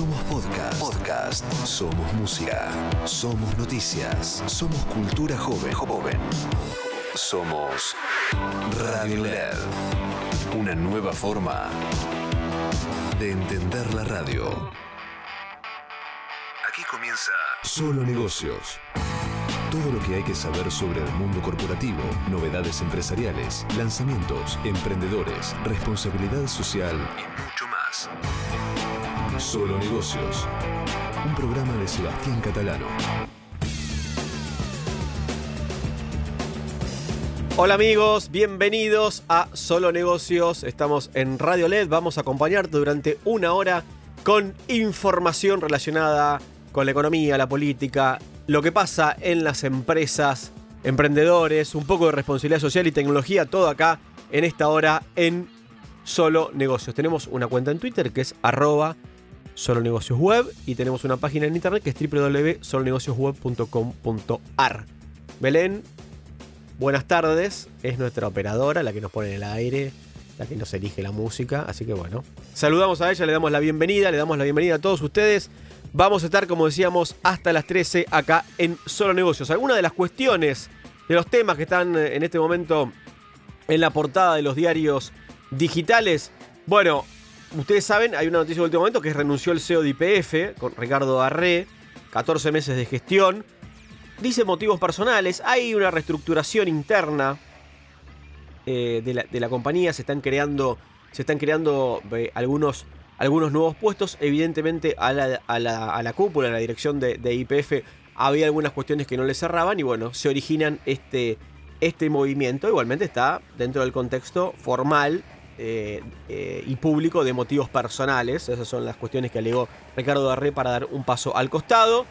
Somos podcast. Podcast. Somos música. Somos noticias. Somos cultura joven. Joven. Somos Radio LED. Una nueva forma de entender la radio. Aquí comienza Solo Negocios. Todo lo que hay que saber sobre el mundo corporativo, novedades empresariales, lanzamientos, emprendedores, responsabilidad social y mucho más. Solo Negocios. Un programa de Sebastián Catalano. Hola amigos, bienvenidos a Solo Negocios. Estamos en Radio LED. Vamos a acompañarte durante una hora con información relacionada con la economía, la política, lo que pasa en las empresas, emprendedores, un poco de responsabilidad social y tecnología, todo acá en esta hora en Solo Negocios. Tenemos una cuenta en Twitter que es arroba Solo Negocios Web y tenemos una página en internet que es www.solonegociosweb.com.ar. Belén, buenas tardes, es nuestra operadora, la que nos pone en el aire, la que nos elige la música, así que bueno, saludamos a ella, le damos la bienvenida, le damos la bienvenida a todos ustedes. Vamos a estar, como decíamos, hasta las 13 acá en Solo Negocios. Algunas de las cuestiones, de los temas que están eh, en este momento en la portada de los diarios digitales. Bueno, ustedes saben, hay una noticia de último momento que renunció el CEO de IPF, con Ricardo Arré, 14 meses de gestión. Dice motivos personales, hay una reestructuración interna eh, de, la, compañía, se están creando, se están creando eh, algunos, algunos nuevos puestos. Evidentemente a la, a la, cúpula, a la dirección de, de, IPF, había algunas cuestiones que no le cerraban y bueno, se originan este, este movimiento. Igualmente está dentro del contexto formal eh, eh, y público de motivos personales. Esas son las cuestiones que alegó Ricardo Darré para dar un paso al costado.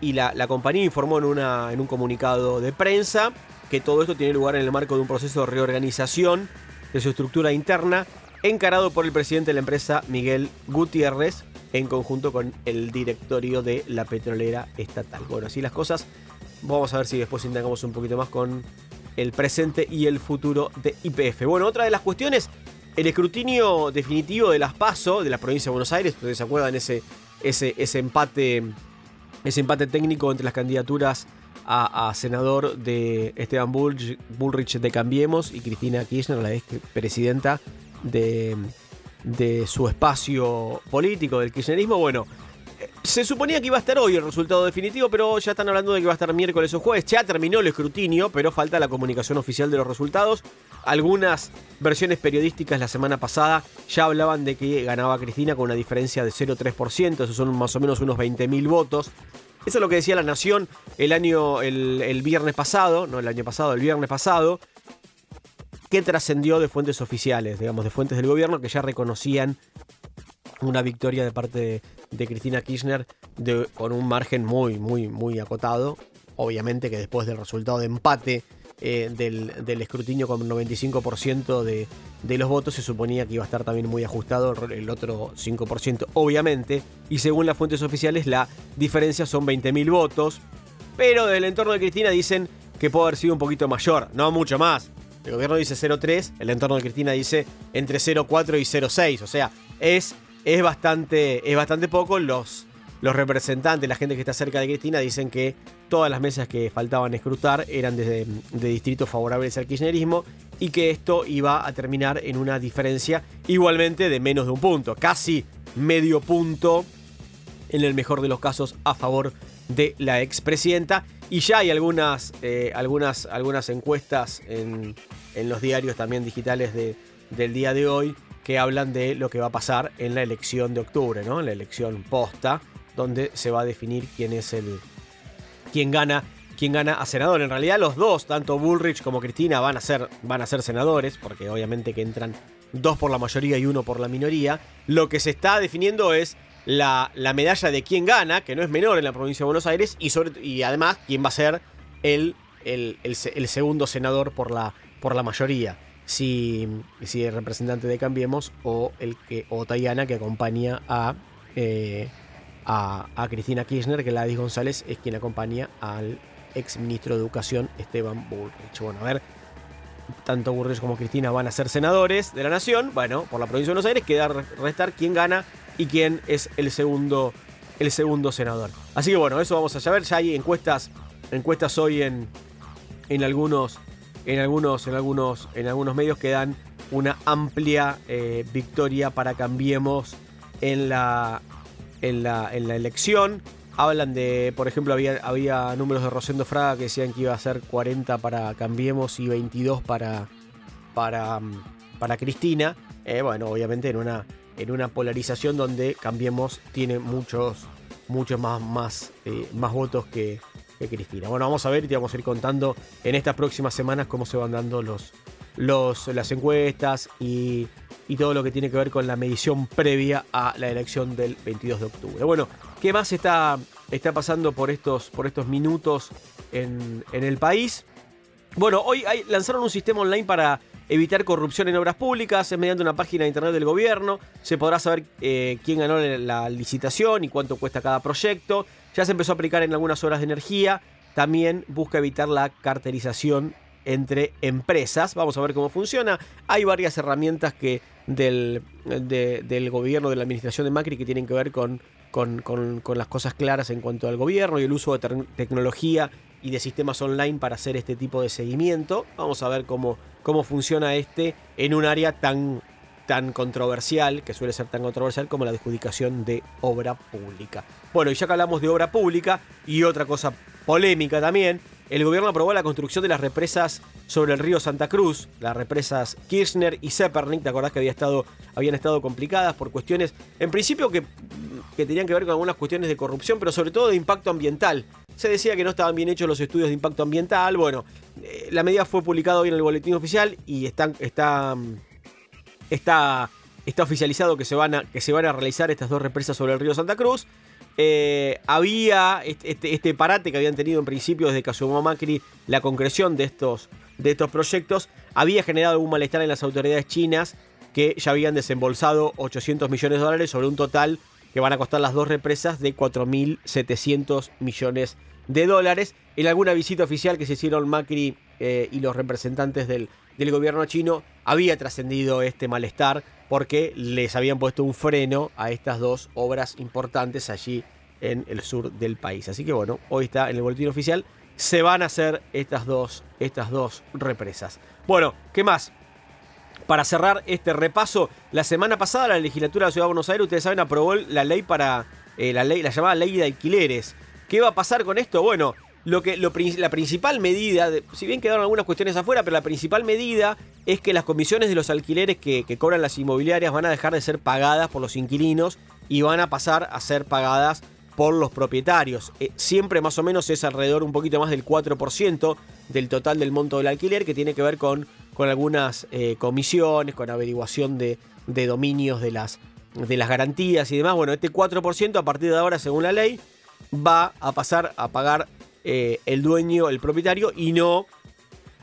Y la, la compañía informó en, una, en un comunicado de prensa que todo esto tiene lugar en el marco de un proceso de reorganización de su estructura interna encarado por el presidente de la empresa Miguel Gutiérrez en conjunto con el directorio de la petrolera estatal. Bueno, así las cosas. Vamos a ver si después indagamos un poquito más con el presente y el futuro de IPF. Bueno, otra de las cuestiones el escrutinio definitivo de las PASO de la provincia de Buenos Aires, ustedes se acuerdan ese, ese, ese empate ese empate técnico entre las candidaturas a, senador de Esteban Bullrich, Bullrich, de Cambiemos y Cristina Kirchner, la ex presidenta de, de su espacio político, del kirchnerismo. Bueno, se suponía que iba a estar hoy el resultado definitivo, pero ya están hablando de que va a estar miércoles o jueves. Ya terminó el escrutinio, pero falta la comunicación oficial de los resultados. Algunas versiones periodísticas la semana pasada ya hablaban de que ganaba Cristina con una diferencia de 0,3%, eso son más o menos unos 20.000 votos. Eso es lo que decía La Nación el año, el, el viernes pasado, no el año pasado, el viernes pasado, que trascendió de fuentes oficiales, digamos, de fuentes del gobierno que ya reconocían una victoria de parte de, Cristina Kirchner con un margen muy, muy, muy acotado. Obviamente que después del resultado de empate eh, del, del, escrutinio con 95% de, de, los votos se suponía que iba a estar también muy ajustado el otro 5%, obviamente. Y según las fuentes oficiales la diferencia son 20.000 votos. Pero del entorno de Cristina dicen que puede haber sido un poquito mayor, no mucho más. El gobierno dice 0,3, el entorno de Cristina dice entre 0,4 y 0,6. O sea, es es bastante, es bastante poco. Los, los representantes, la gente que está cerca de Cristina, dicen que todas las mesas que faltaban escrutar eran de, de, distritos favorables al kirchnerismo y que esto iba a terminar en una diferencia igualmente de menos de un punto, casi medio punto en el mejor de los casos a favor de la expresidenta. Y ya hay algunas, eh, algunas, algunas encuestas en, en, los diarios también digitales de, del día de hoy que hablan de lo que va a pasar en la elección de octubre, ¿no? En la elección posta, donde se va a definir quién es el. quién gana. quién gana a senador. En realidad, los dos, tanto Bullrich como Cristina, van a ser, van a ser senadores, porque obviamente que entran dos por la mayoría y uno por la minoría. Lo que se está definiendo es la, la medalla de quién gana, que no es menor en la provincia de Buenos Aires, y, sobre, y además quién va a ser el, el, el, segundo senador por la, por la mayoría si, si el representante de Cambiemos o, el que, o Tayana que acompaña a, eh, a, Cristina Kirchner, que Ladis González es quien acompaña al ex ministro de Educación Esteban Bullrich. Bueno, a ver, tanto Bullrich como Cristina van a ser senadores de la Nación. Bueno, por la provincia de Buenos Aires queda restar quién gana y quién es el segundo, el segundo senador. Así que bueno, eso vamos a saber. Ya hay encuestas, encuestas hoy en, en algunos, en algunos, en algunos, en algunos medios que dan una amplia eh, victoria para Cambiemos en la, en la, en la elección. Hablan de, por ejemplo, había, había números de Rosendo Fraga que decían que iba a ser 40 para Cambiemos y 22 para, para, para Cristina. Eh, bueno, obviamente en una, en una polarización donde Cambiemos tiene muchos, muchos más, más, eh, más votos que, que Cristina. Bueno, vamos a ver y te vamos a ir contando en estas próximas semanas cómo se van dando los, los, las encuestas y, y todo lo que tiene que ver con la medición previa a la elección del 22 de octubre. Bueno, ¿qué más está, está pasando por estos, por estos minutos en, en el país? Bueno, hoy lanzaron un sistema online para evitar corrupción en obras públicas, es mediante una página de internet del gobierno, se podrá saber eh, quién ganó la licitación y cuánto cuesta cada proyecto, ya se empezó a aplicar en algunas horas de energía, también busca evitar la carterización entre empresas. Vamos a ver cómo funciona. Hay varias herramientas que del, del gobierno, de la administración de Macri, que tienen que ver con, con, con, las cosas claras en cuanto al gobierno y el uso de tecnología y de sistemas online para hacer este tipo de seguimiento. Vamos a ver cómo, cómo funciona este en un área tan, tan controversial, que suele ser tan controversial como la adjudicación de obra pública. Bueno, y ya que hablamos de obra pública y otra cosa polémica también, el gobierno aprobó la construcción de las represas sobre el río Santa Cruz, las represas Kirchner y Zepernik, ¿te acordás que había estado, habían estado complicadas por cuestiones, en principio que, que tenían que ver con algunas cuestiones de corrupción, pero sobre todo de impacto ambiental? Se decía que no estaban bien hechos los estudios de impacto ambiental, bueno, eh, la medida fue publicada hoy en el boletín oficial y está, está, está, está oficializado que se, van a, que se van a realizar estas dos represas sobre el río Santa Cruz. Eh, había este, este, parate que habían tenido en principio desde que asumió Macri la concreción de estos, de estos proyectos, había generado algún malestar en las autoridades chinas que ya habían desembolsado 800 millones de dólares sobre un total que van a costar las dos represas de 4.700 millones de dólares. En alguna visita oficial que se hicieron Macri eh, y los representantes del, del gobierno chino, había trascendido este malestar porque les habían puesto un freno a estas dos obras importantes allí en el sur del país. Así que bueno, hoy está en el boletín oficial. Se van a hacer estas dos, estas dos represas. Bueno, ¿qué más? Para cerrar este repaso, la semana pasada la legislatura de la Ciudad de Buenos Aires, ustedes saben, aprobó la ley para eh, la ley, la llamada ley de alquileres. ¿Qué va a pasar con esto? Bueno, lo que, la principal medida, si bien quedaron algunas cuestiones afuera, pero la principal medida es que las comisiones de los alquileres que, cobran las inmobiliarias van a dejar de ser pagadas por los inquilinos y van a pasar a ser pagadas por los propietarios. Eh, siempre más o menos es alrededor un poquito más del 4% del total del monto del alquiler que tiene que ver con, con algunas eh, comisiones, con averiguación de, de dominios de las, de las garantías y demás. Bueno, este 4% a partir de ahora, según la ley, va a pasar a pagar eh, el dueño, el propietario y no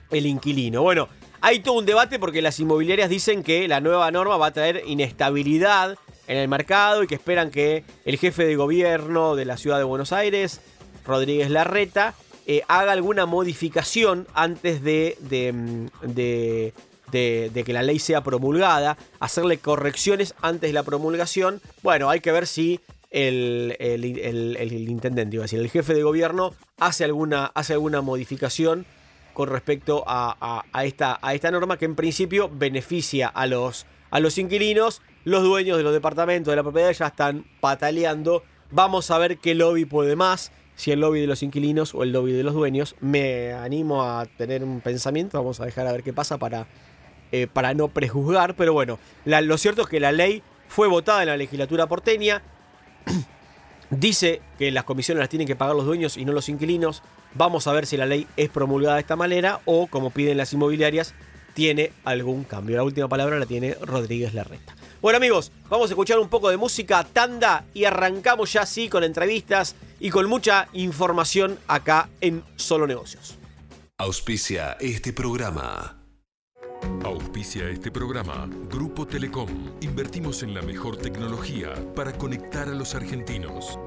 el inquilino. Bueno, hay todo un debate porque las inmobiliarias dicen que la nueva norma va a traer inestabilidad en el mercado y que esperan que el jefe de gobierno de la ciudad de Buenos Aires, Rodríguez Larreta, eh, haga alguna modificación antes de, de, de, que la ley sea promulgada, hacerle correcciones antes de la promulgación. Bueno, hay que ver si el, intendente, iba a decir, el jefe de gobierno hace alguna, hace alguna modificación con respecto a, esta, a esta norma que en principio beneficia a los, a los inquilinos. Los dueños de los departamentos de la propiedad ya están pataleando. Vamos a ver qué lobby puede más, si el lobby de los inquilinos o el lobby de los dueños. Me animo a tener un pensamiento, vamos a dejar a ver qué pasa para, eh, para no prejuzgar. Pero bueno, lo cierto es que la ley fue votada en la legislatura porteña. Dice que las comisiones las tienen que pagar los dueños y no los inquilinos. Vamos a ver si la ley es promulgada de esta manera o, como piden las inmobiliarias, tiene algún cambio. La última palabra la tiene Rodríguez Larreta. Bueno amigos, vamos a escuchar un poco de música tanda y arrancamos ya así con entrevistas y con mucha información acá en Solo Negocios. Auspicia este programa. Auspicia este programa Grupo Telecom. Invertimos en la mejor tecnología para conectar a los argentinos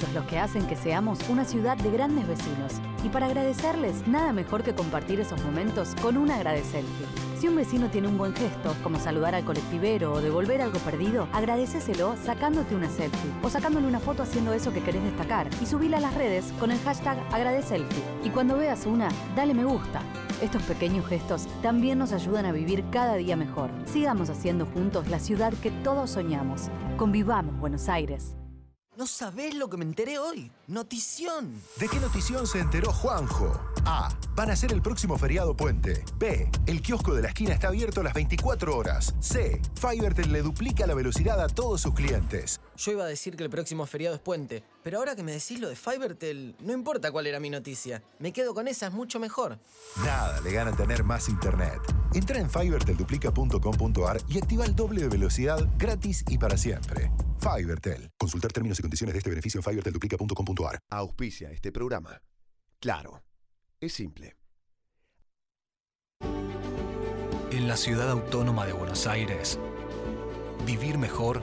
muchos los que hacen que seamos una ciudad de grandes vecinos. Y para agradecerles, nada mejor que compartir esos momentos con un agradecelfie. Si un vecino tiene un buen gesto, como saludar al colectivero o devolver algo perdido, agradeceselo sacándote una selfie o sacándole una foto haciendo eso que querés destacar y subila a las redes con el hashtag agradecelfie. Y cuando veas una, dale me gusta. Estos pequeños gestos también nos ayudan a vivir cada día mejor. Sigamos haciendo juntos la ciudad que todos soñamos. Convivamos Buenos Aires. No sabés lo que me enteré hoy. Notición. ¿De qué notición se enteró Juanjo? A. Van a ser el próximo feriado puente. B. El kiosco de la esquina está abierto las 24 horas. C. Fivertel le duplica la velocidad a todos sus clientes. Yo iba a decir que el próximo feriado es puente, pero ahora que me decís lo de Fivertel, no importa cuál era mi noticia. Me quedo con esa, es mucho mejor. Nada le gana tener más internet. Entra en fivertelduplica.com.ar y activa el doble de velocidad gratis y para siempre. Fivertel. Consultar términos y condiciones de este beneficio en fivertelduplica.com.ar. Auspicia este programa. Claro, es simple. En la ciudad autónoma de Buenos Aires, vivir mejor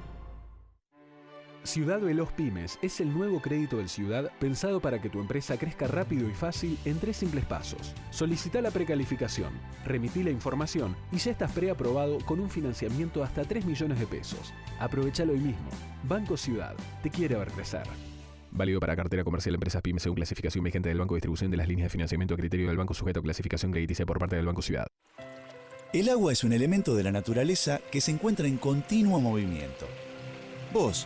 Ciudad Veloz Pymes es el nuevo crédito del Ciudad pensado para que tu empresa crezca rápido y fácil en tres simples pasos. Solicita la precalificación, remití la información y ya estás preaprobado con un financiamiento hasta 3 millones de pesos. Aprovechalo hoy mismo. Banco Ciudad, te quiere ver crecer. Válido para cartera comercial empresas pymes según clasificación vigente del Banco Distribución de las líneas de financiamiento a criterio del Banco sujeto a clasificación crediticia por parte del Banco Ciudad. El agua es un elemento de la naturaleza que se encuentra en continuo movimiento. Vos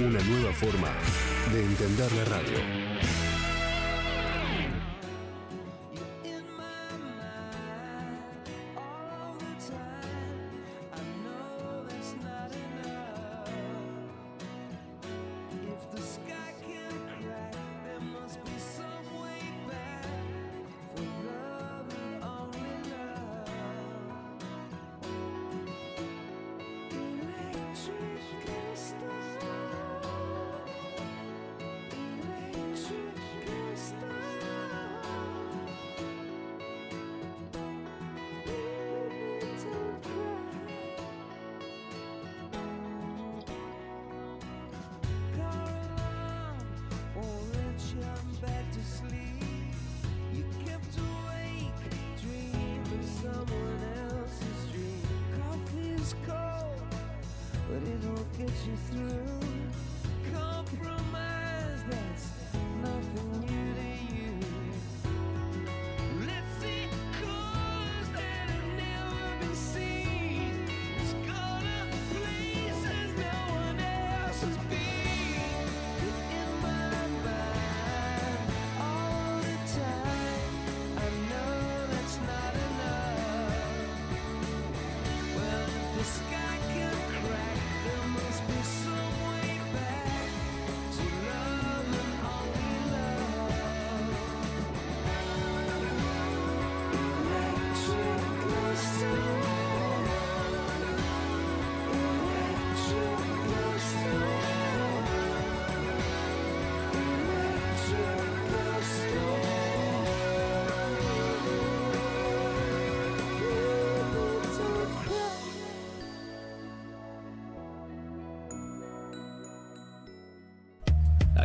Una nueva forma de entender la radio.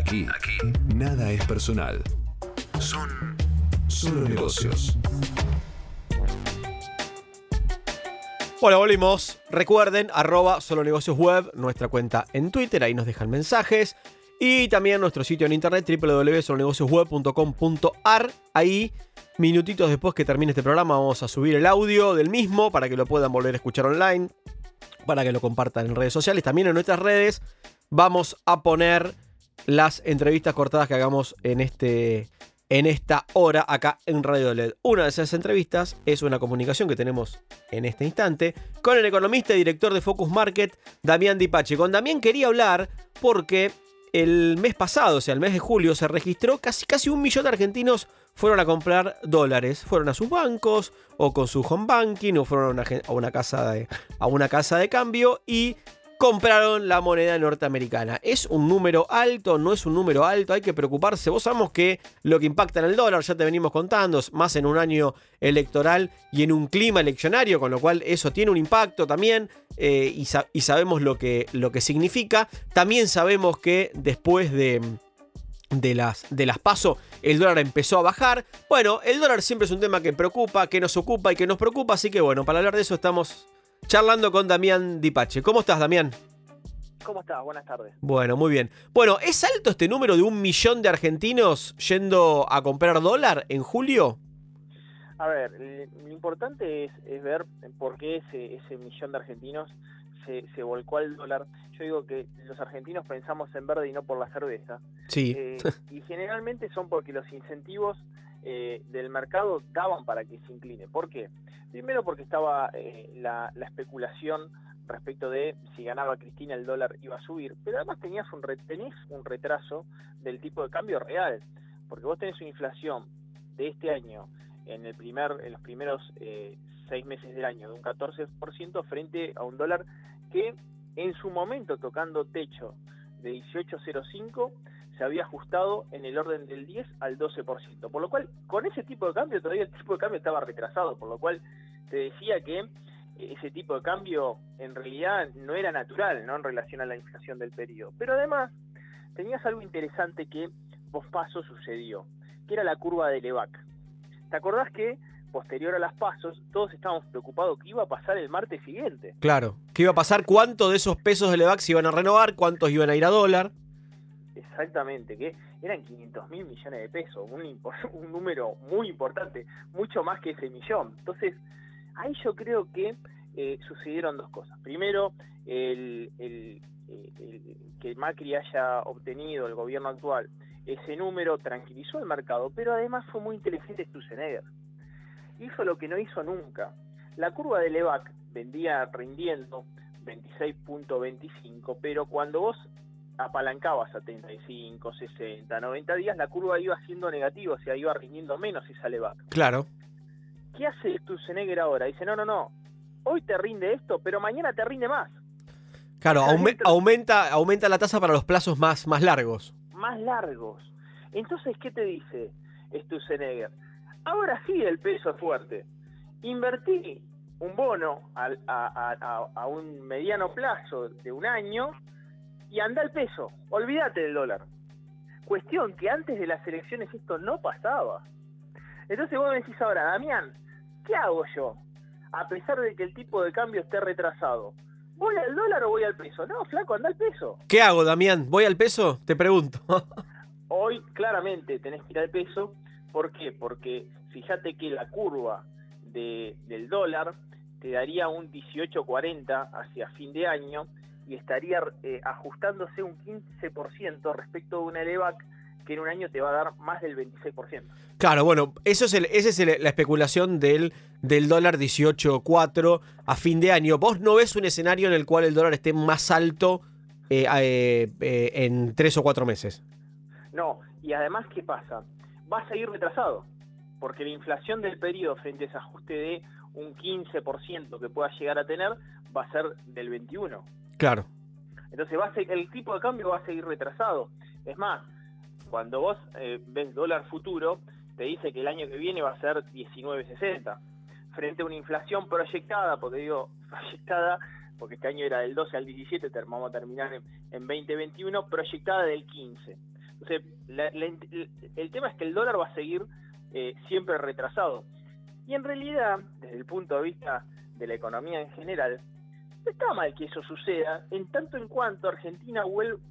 Aquí, nada es personal. Son solo negocios. Bueno, volvimos. Recuerden, arroba solo negocios web, nuestra cuenta en Twitter, ahí nos dejan mensajes. Y también nuestro sitio en internet, www.solonegociosweb.com.ar. Ahí, minutitos después que termine este programa, vamos a subir el audio del mismo para que lo puedan volver a escuchar online, para que lo compartan en redes sociales. También en nuestras redes vamos a poner las entrevistas cortadas que hagamos en este en esta hora acá en Radio LED. Una de esas entrevistas es una comunicación que tenemos en este instante con el economista y director de Focus Market, Damián Dipache. Con Damián quería hablar porque el mes pasado, o sea, el mes de julio, se registró casi, casi un millón de argentinos fueron a comprar dólares. Fueron a sus bancos o con su home banking o fueron a una, casa, a una casa de cambio y compraron la moneda norteamericana. ¿Es un número alto? ¿No es un número alto? Hay que preocuparse. Vos sabemos que lo que impacta en el dólar, ya te venimos contando, más en un año electoral y en un clima eleccionario, con lo cual eso tiene un impacto también eh, y, sabemos lo que, lo que significa. También sabemos que después de... De las, de las paso, el dólar empezó a bajar. Bueno, el dólar siempre es un tema que preocupa, que nos ocupa y que nos preocupa. Así que bueno, para hablar de eso estamos charlando con Damián Dipache. ¿Cómo estás, Damián? ¿Cómo estás? Buenas tardes. Bueno, muy bien. Bueno, ¿es alto este número de un millón de argentinos yendo a comprar dólar en julio? A ver, lo importante es, es ver por qué ese, ese millón de argentinos se, se, volcó al dólar. Yo digo que los argentinos pensamos en verde y no por la cerveza. Sí. Eh, y generalmente son porque los incentivos eh, del mercado daban para que se incline. ¿Por qué? Primero porque estaba eh, la, la, especulación respecto de si ganaba Cristina el dólar iba a subir, pero además tenías un, tenés un retraso del tipo de cambio real, porque vos tenés una inflación de este año en, el primer, en los primeros eh, seis meses del año de un 14% frente a un dólar que en su momento tocando techo de 18.05 se había ajustado en el orden del 10 al 12%. Por lo cual, con ese tipo de cambio, todavía el tipo de cambio estaba retrasado, por lo cual te decía que ese tipo de cambio en realidad no era natural, ¿no? En relación a la inflación del periodo. Pero además, tenías algo interesante que paso sucedió, que era la curva de Levac. ¿Te acordás que posterior a las pasos, todos estábamos preocupados qué iba a pasar el martes siguiente? Claro, qué iba a pasar, cuánto de esos pesos de Levac se iban a renovar, cuántos iban a ir a dólar. Exactamente, que eran 500 mil millones de pesos, un, un, número muy importante, mucho más que ese millón. Entonces, ahí yo creo que eh, sucedieron dos cosas. Primero, el, que Macri haya obtenido, el gobierno actual, ese número tranquilizó el mercado, pero además fue muy inteligente Sturzenegger. Hizo lo que no hizo nunca. La curva de Levac vendía rindiendo 26.25, pero cuando vos apalancabas a 35, 60, 90 días, la curva iba siendo negativa, o sea, iba rindiendo menos esa Levac. Claro. ¿Qué hace Sturzenegger ahora? Dice, no, no, no, hoy te rinde esto, pero mañana te rinde más. Claro, aume aumenta, aumenta la tasa para los plazos más, más largos. Más largos. Entonces, ¿qué te dice Sturzenegger? Ahora sí el peso es fuerte. Invertí un bono a, a, a, a un mediano plazo de un año y anda el peso, olvídate del dólar. Cuestión que antes de las elecciones esto no pasaba. Entonces vos me decís ahora, Damián, ¿qué hago yo? A pesar de que el tipo de cambio esté retrasado. ¿Voy al dólar o voy al peso? No, flaco, anda al peso. ¿Qué hago, Damián? ¿Voy al peso? Te pregunto. Hoy claramente tenés que ir al peso. ¿Por qué? Porque fíjate que la curva de, del dólar te daría un 18.40 hacia fin de año y estaría eh, ajustándose un 15% respecto de una ELEVAC que en un año te va a dar más del 26%. Claro, bueno, eso es el, esa es el, la especulación del, del dólar 18.4 a fin de año. ¿Vos no ves un escenario en el cual el dólar esté más alto eh, eh, eh, en tres o cuatro meses? No, y además, ¿qué pasa? Va a seguir retrasado, porque la inflación del periodo frente a ese ajuste de un 15% que pueda llegar a tener va a ser del 21%. Claro. Entonces va a ser, el tipo de cambio va a seguir retrasado. Es más, cuando vos eh, ves dólar futuro, te dice que el año que viene va a ser 19.60, frente a una inflación proyectada, porque digo proyectada, porque este año era del 12 al 17, vamos a terminar en, en 2021, proyectada del 15. Entonces, el tema es que el dólar va a seguir eh, siempre retrasado. Y en realidad, desde el punto de vista de la economía en general, no está mal que eso suceda en tanto en cuanto Argentina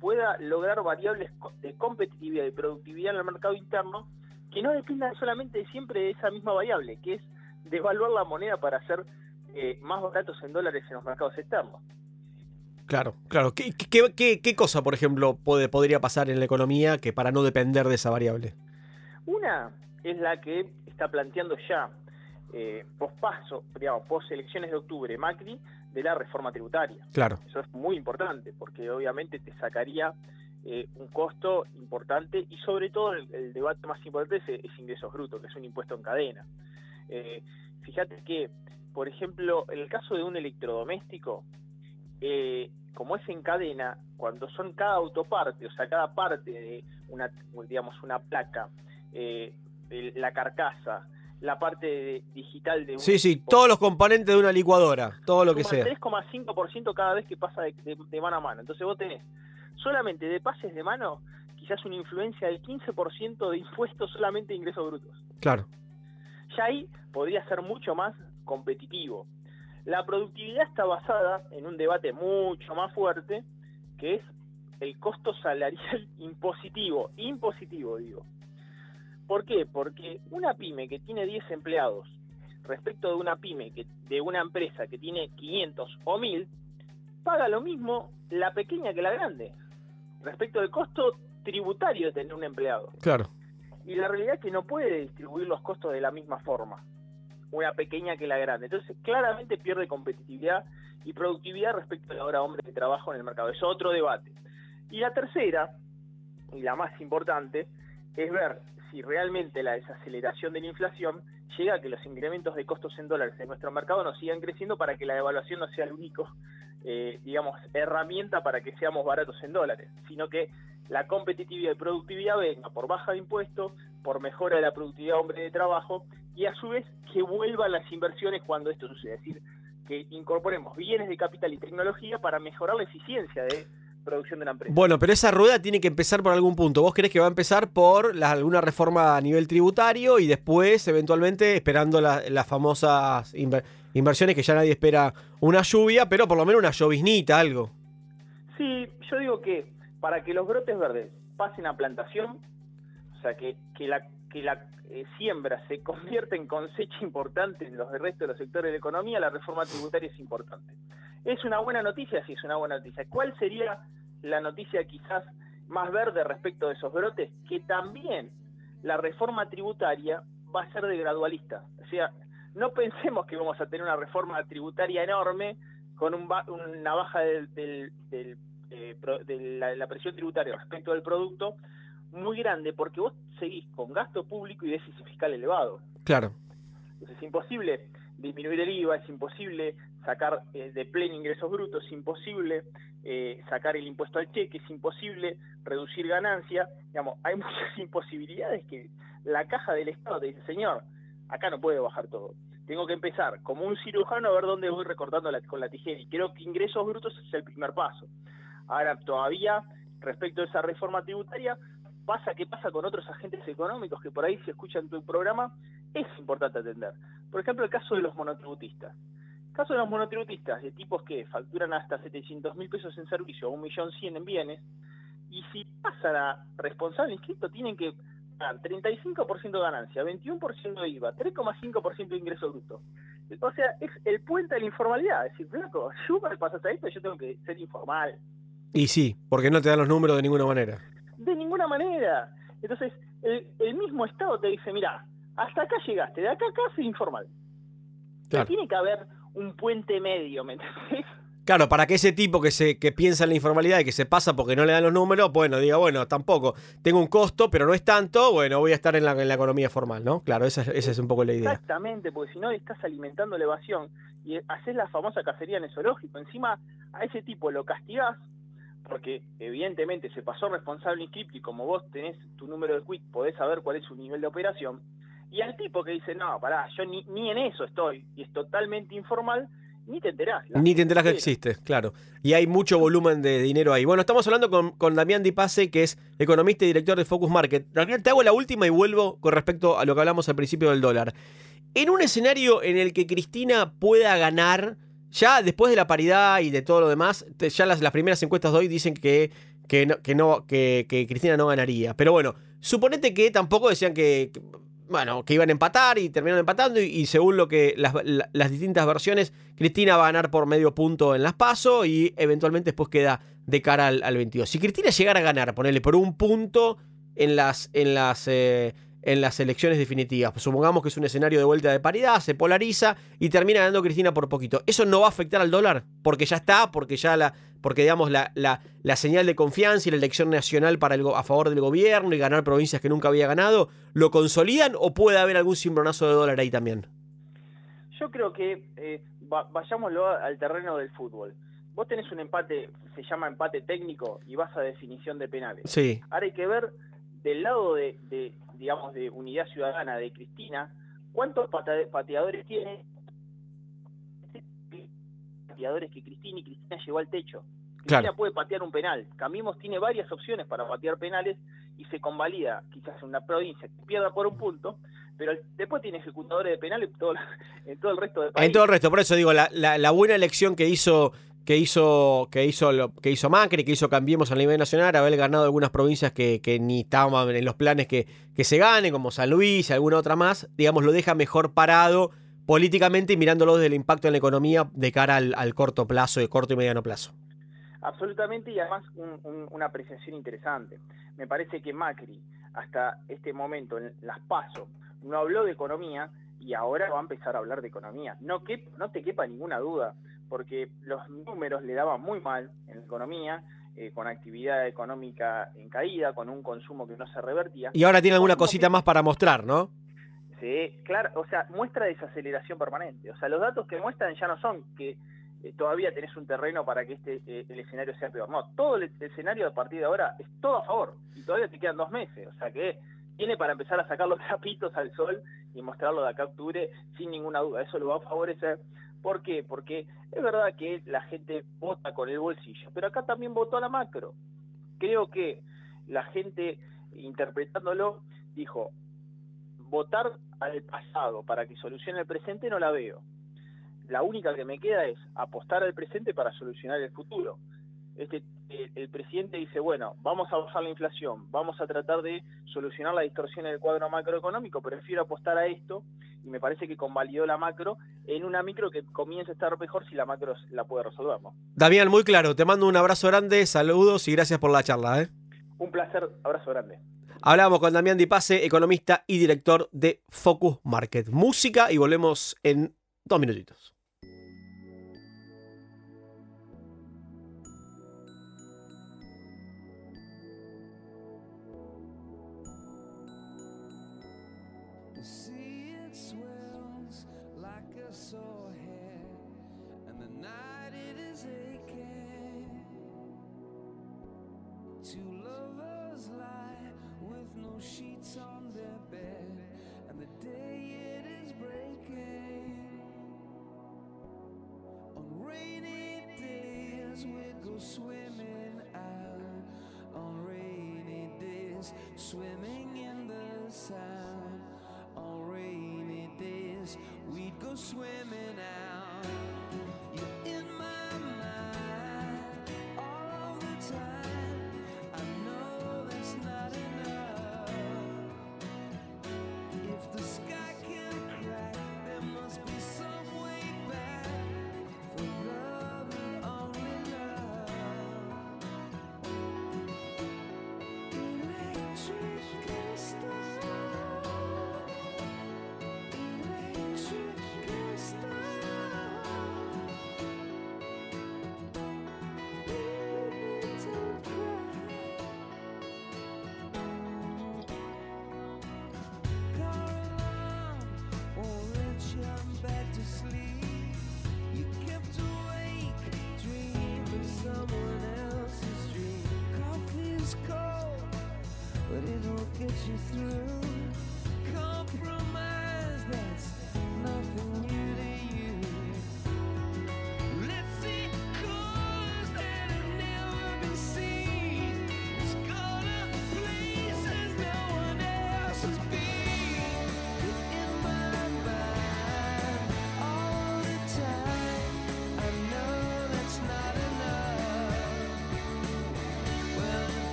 pueda lograr variables de competitividad y productividad en el mercado interno que no dependan solamente siempre de esa misma variable, que es devaluar la moneda para hacer eh, más baratos en dólares en los mercados externos. Claro, claro. ¿Qué, qué, qué- qué cosa, por ejemplo, puede, podría pasar en la economía que para no depender de esa variable? Una es la que está planteando ya eh, pospaso, digamos, post elecciones de octubre Macri, de la reforma tributaria. Claro. Eso es muy importante porque obviamente te sacaría eh, un costo importante y sobre todo el, el debate más importante es, es ingresos brutos, que es un impuesto en cadena. Eh, fíjate que, por ejemplo, en el caso de un electrodoméstico, eh, como es en cadena, cuando son cada autoparte, o sea, cada parte de una, digamos, una placa, el- la carcasa, la parte de- digital de un Sí, sí, todos los componentes de una licuadora, todo lo que sea. 3,5% cada vez que pasa de, de- de mano a mano. Entonces vos tenés solamente de pases de mano quizás una influencia del 15% de impuestos solamente de ingresos brutos. Claro. Ya ahí podría ser mucho más competitivo. La productividad está basada en un debate mucho más fuerte, que es el costo salarial impositivo, impositivo digo. ¿Por qué? Porque una pyme que tiene 10 empleados respecto de una pyme que de una empresa que tiene 500 o 1000 paga lo mismo la pequeña que la grande respecto del costo tributario de tener un empleado. Claro. Y la realidad es que no puede distribuir los costos de la misma forma, una pequeña que la grande. Entonces, claramente pierde competitividad y productividad respecto a la hora hombre de trabajo en el mercado. Es otro debate. Y la tercera, y la más importante, es ver si realmente la desaceleración de la inflación llega a que los incrementos de costos en dólares en nuestro mercado no sigan creciendo para que la devaluación no sea el único, eh, digamos, herramienta para que seamos baratos en dólares, sino que la competitividad y productividad venga por baja de impuestos, por mejora de la productividad hombre de trabajo y a su vez que vuelvan las inversiones cuando esto suceda. Es decir, que incorporemos bienes de capital y tecnología para mejorar la eficiencia de producción de una empresa. Bueno, pero esa rueda tiene que empezar por algún punto. ¿Vos crees que va a empezar por la- alguna reforma a nivel tributario y después, eventualmente, esperando la- las famosas inver- inversiones que ya nadie espera una lluvia, pero por lo menos una lloviznita, algo? Sí, yo digo que para que los brotes verdes pasen a plantación, o sea, que, que la, que la eh, siembra se convierta en cosecha importante en los del resto de los sectores de la economía, la reforma tributaria es importante. ¿Es una buena noticia? Sí, es una buena noticia. ¿Cuál sería la noticia quizás más verde respecto de esos brotes? Que también la reforma tributaria va a ser de gradualista. O sea, no pensemos que vamos a tener una reforma tributaria enorme con un ba- una baja del, del- del, eh, de la, la presión tributaria respecto del producto muy grande porque vos seguís con gasto público y déficit fiscal elevado. Claro. Entonces es imposible disminuir el IVA, es imposible sacar eh, de pleno ingresos brutos, es imposible eh, sacar el impuesto al cheque, es imposible reducir ganancia. Digamos, hay muchas imposibilidades que la caja del Estado te dice, señor, acá no puedo bajar todo. Tengo que empezar como un cirujano a ver dónde voy recortando con la tijera. Y creo que ingresos brutos es el primer paso. Ahora, todavía, respecto a esa reforma tributaria, pasa que pasa con otros agentes económicos que por ahí si escuchan tu programa, es importante atender. Por ejemplo, el caso de los monotributistas. Caso de los monotributistas, de tipos que facturan hasta 700 mil pesos en servicio o 1.100.000 en bienes, y si pasan a responsable inscrito, tienen que pagar 35% de ganancia, 21% de IVA, 3,5% de ingreso bruto. O sea, es el puente de la informalidad. Es decir, flaco, yo me pasas a esto, yo tengo que ser informal. Y sí, porque no te dan los números de ninguna manera. De ninguna manera. Entonces, el, el mismo Estado te dice, mira, hasta acá llegaste, de acá acá soy informal. Claro. tiene que haber un puente medio, ¿me entendés? Claro, para que ese tipo que se que piensa en la informalidad y que se pasa porque no le dan los números, bueno, diga, bueno, tampoco. Tengo un costo, pero no es tanto, bueno, voy a estar en la, en la economía formal, ¿no? Claro, esa, es- esa es un poco la idea. Exactamente, porque si no estás alimentando la evasión y haces la famosa cacería en el zoológico. Encima a ese tipo lo castigás porque evidentemente se pasó responsable inscripto y como vos tenés tu número de quit podés saber cuál es su nivel de operación. Y al tipo que dice, no, pará, yo ni, ni en eso estoy y es totalmente informal, ni te enterás. Ni te enterás que existe, claro. Y hay mucho volumen de dinero ahí. Bueno, estamos hablando con, con Damián Dipase, que es economista y director de Focus Market. Daniel, te hago la última y vuelvo con respecto a lo que hablamos al principio del dólar. En un escenario en el que Cristina pueda ganar, ya después de la paridad y de todo lo demás, ya las, las primeras encuestas de hoy dicen que, que, no, que, no, que, que Cristina no ganaría. Pero bueno, suponete que tampoco decían que, bueno, que iban a empatar y terminaron empatando y, según lo que las, las, distintas versiones, Cristina va a ganar por medio punto en las PASO y eventualmente después queda de cara al, al 22. Si Cristina llegara a ganar, ponerle por un punto en las, en las, eh, en las elecciones definitivas, pues supongamos que es un escenario de vuelta de paridad, se polariza y termina ganando Cristina por poquito. ¿Eso no va a afectar al dólar? Porque ya está, porque ya la, porque digamos la, la, la, señal de confianza y la elección nacional para el, a favor del gobierno y ganar provincias que nunca había ganado, ¿lo consolidan o puede haber algún cimbronazo de dólar ahí también? Yo creo que eh, vayámoslo al terreno del fútbol. Vos tenés un empate, se llama empate técnico, y vas a definición de penales. Sí. Ahora hay que ver del lado de, de digamos, de Unidad Ciudadana de Cristina, cuántos pateadores tiene pateadores que Cristina y Cristina llegó al techo. Cristina puede patear un penal. Camimos tiene varias opciones para patear penales y se convalida quizás en una provincia que pierda por un punto, pero después tiene ejecutadores de penales en todo, en todo el resto del país. En todo el resto, por eso digo, la, la, buena elección que hizo que hizo que hizo lo, que hizo Macri, que hizo Cambiemos a nivel nacional, haber ganado algunas provincias que, que ni estaban en los planes que, que se gane, como San Luis y alguna otra más, digamos, lo deja mejor parado políticamente y mirándolo desde el impacto en la economía de cara al, corto plazo, de corto y mediano plazo. Absolutamente, y además una apreciación interesante. Me parece que Macri, hasta este momento, en las PASO, no habló de economía y ahora va a empezar a hablar de economía. No, que, no te quepa ninguna duda, porque los números le daban muy mal en la economía, eh, con actividad económica en caída, con un consumo que no se revertía. Y ahora tiene alguna cosita más para mostrar, ¿no? Sí, claro, o sea, muestra desaceleración permanente. O sea, los datos que muestran ya no son que todavía tenés un terreno para que este eh, el escenario sea peor. No, todo el, escenario a partir de ahora es todo a favor. Y todavía te quedan dos meses. O sea que tiene para empezar a sacar los trapitos al sol y mostrarlo de acá a octubre sin ninguna duda. Eso lo va a favorecer. ¿Por qué? Porque es verdad que la gente vota con el bolsillo, pero acá también votó a la macro. Creo que la gente, interpretándolo, dijo, votar al pasado para que solucione el presente no la veo. La única que me queda es apostar al presente para solucionar el futuro. Este, el, presidente dice, bueno, vamos a bajar la inflación, vamos a tratar de solucionar la distorsión en el cuadro macroeconómico, prefiero apostar a esto y me parece que convalidó la macro en una micro que comienza a estar mejor si la macro la puede resolver. ¿no? Damián, muy claro, te mando un abrazo grande, saludos y gracias por la charla. ¿eh? Un placer, abrazo grande. Hablábamos con Damián Dipase, economista y director de Focus Market. Música y volvemos en dos minutitos.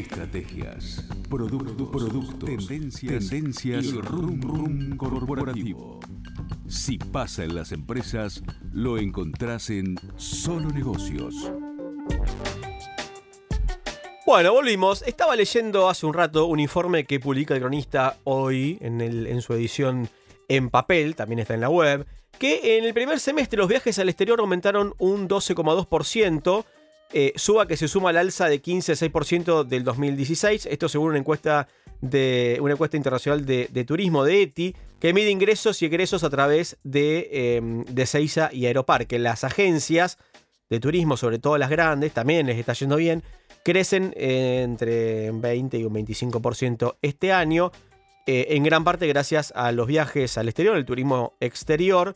Estrategias, productos, productos, tendencias, tendencias y rum rum corporativo. Si pasa en las empresas, lo encontrás en Solo Negocios. Bueno, volvimos. Estaba leyendo hace un rato un informe que publica el cronista hoy en, el- en su edición en papel, también está en la web, que en el primer semestre los viajes al exterior aumentaron un 12,2%, eh, suba que se suma al alza de 15,6% del 2016, esto según una encuesta, de, una encuesta internacional de, turismo de ETI, que mide ingresos y egresos a través de, eh, de Seiza y Aeroparque. Las agencias de turismo, sobre todo las grandes, también les está yendo bien, crecen eh, entre un 20 y un 25% este año, eh, en gran parte gracias a los viajes al exterior, el turismo exterior,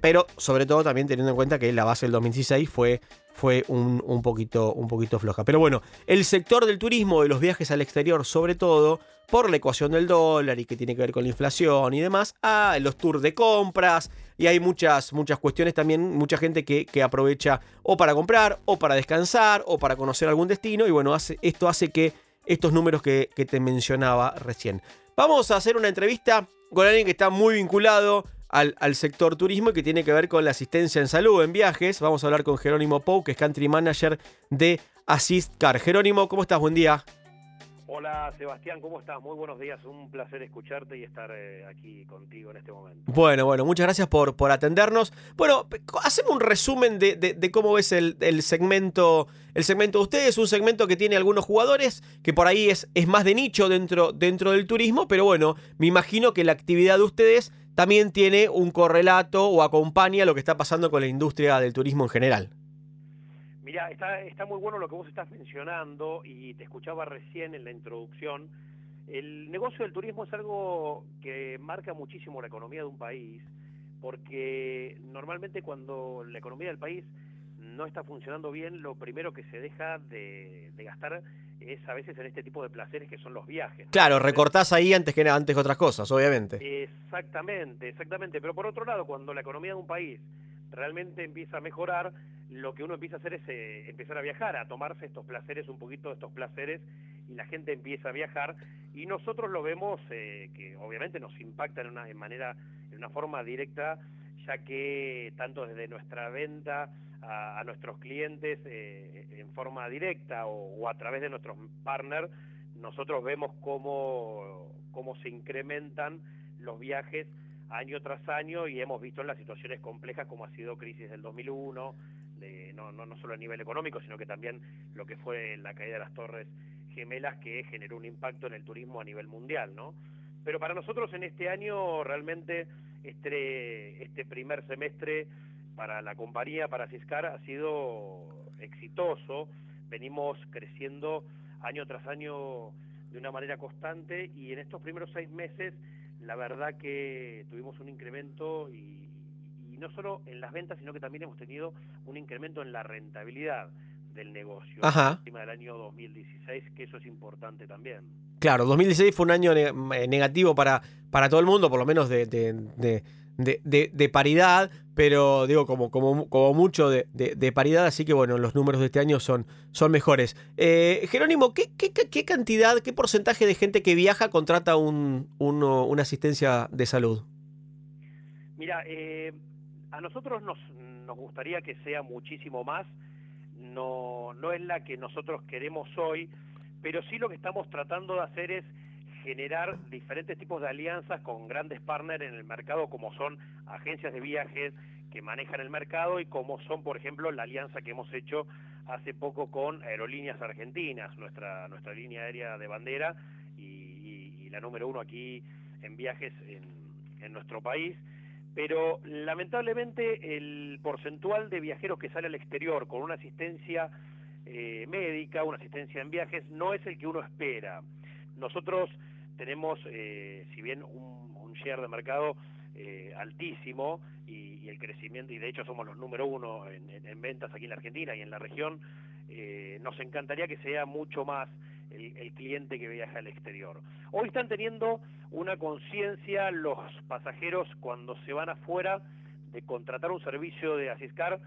pero sobre todo también teniendo en cuenta que la base del 2016 fue, fue un, un poquito, un poquito floja. Pero bueno, el sector del turismo, de los viajes al exterior, sobre todo, por la ecuación del dólar y que tiene que ver con la inflación y demás, a los tours de compras, y hay muchas, muchas cuestiones también, mucha gente que, que aprovecha o para comprar, o para descansar, o para conocer algún destino, y bueno, hace, esto hace que estos números que, que te mencionaba recién. Vamos a hacer una entrevista con alguien que está muy vinculado al, al sector turismo y que tiene que ver con la asistencia en salud, en viajes. Vamos a hablar con Jerónimo Pou, que es country manager de Assist Car. Jerónimo, ¿cómo estás? Buen día. Hola Sebastián, ¿cómo estás? Muy buenos días, un placer escucharte y estar eh, aquí contigo en este momento. Bueno, bueno, muchas gracias por, por atendernos. Bueno, haceme un resumen de, de- de cómo ves el, el segmento. El segmento de ustedes, un segmento que tiene algunos jugadores, que por ahí es, es más de nicho dentro, dentro del turismo, pero bueno, me imagino que la actividad de ustedes también tiene un correlato o acompaña lo que está pasando con la industria del turismo en general. Mira, está, está muy bueno lo que vos estás mencionando y te escuchaba recién en la introducción. El negocio del turismo es algo que marca muchísimo la economía de un país, porque normalmente cuando la economía del país no está funcionando bien, lo primero que se deja de, de gastar es a veces en este tipo de placeres que son los viajes. ¿no? Claro, recortás ahí antes que, antes que otras cosas, obviamente. Exactamente, exactamente. Pero por otro lado, cuando la economía de un país realmente empieza a mejorar, lo que uno empieza a hacer es eh, empezar a viajar, a tomarse estos placeres, un poquito de estos placeres, y la gente empieza a viajar. Y nosotros lo vemos eh, que obviamente nos impacta en una en manera, en una forma directa, ya que tanto desde nuestra venta a, nuestros clientes eh, en forma directa o, a través de nuestros partners, nosotros vemos cómo, cómo se incrementan los viajes año tras año y hemos visto en las situaciones complejas como ha sido crisis del 2001, de, no, no, no solo a nivel económico, sino que también lo que fue la caída de las torres gemelas que generó un impacto en el turismo a nivel mundial, ¿no? Pero para nosotros en este año realmente este, este primer semestre para la compañía, para Ciscar, ha sido exitoso. Venimos creciendo año tras año de una manera constante y en estos primeros seis meses la verdad que tuvimos un incremento y, no solo en las ventas, sino que también hemos tenido un incremento en la rentabilidad del negocio Ajá. encima del año 2016, que eso es importante también. Claro, 2016 fue un año eh, negativo para, para todo el mundo, por lo menos de, de- de- paridad, pero digo, como, como, como mucho de, paridad, así que bueno, los números de este año son, son mejores. Eh, Jerónimo, ¿qué, qué, qué- qué cantidad, qué porcentaje de gente que viaja contrata un, uno- una asistencia de salud? Mira, eh, a nosotros nos, nos gustaría que sea muchísimo más, no, no es la que nosotros queremos hoy, pero sí lo que estamos tratando de hacer es generar diferentes tipos de alianzas con grandes partners en el mercado como son agencias de viajes que manejan el mercado y como son, por ejemplo, la alianza que hemos hecho hace poco con Aerolíneas Argentinas, nuestra, nuestra línea aérea de bandera y, la número uno aquí en viajes en nuestro país. Pero lamentablemente el porcentual de viajeros que sale al exterior con una asistencia eh, médica, una asistencia en viajes, no es el que uno espera. Nosotros tenemos, eh, si bien un, share de mercado eh, altísimo y, el crecimiento, y de hecho somos los número uno en ventas aquí en la Argentina y en la región, eh, nos encantaría que sea mucho más el, el cliente que viaja al exterior. Hoy están teniendo una conciencia los pasajeros cuando se van afuera de contratar un servicio de Asiscar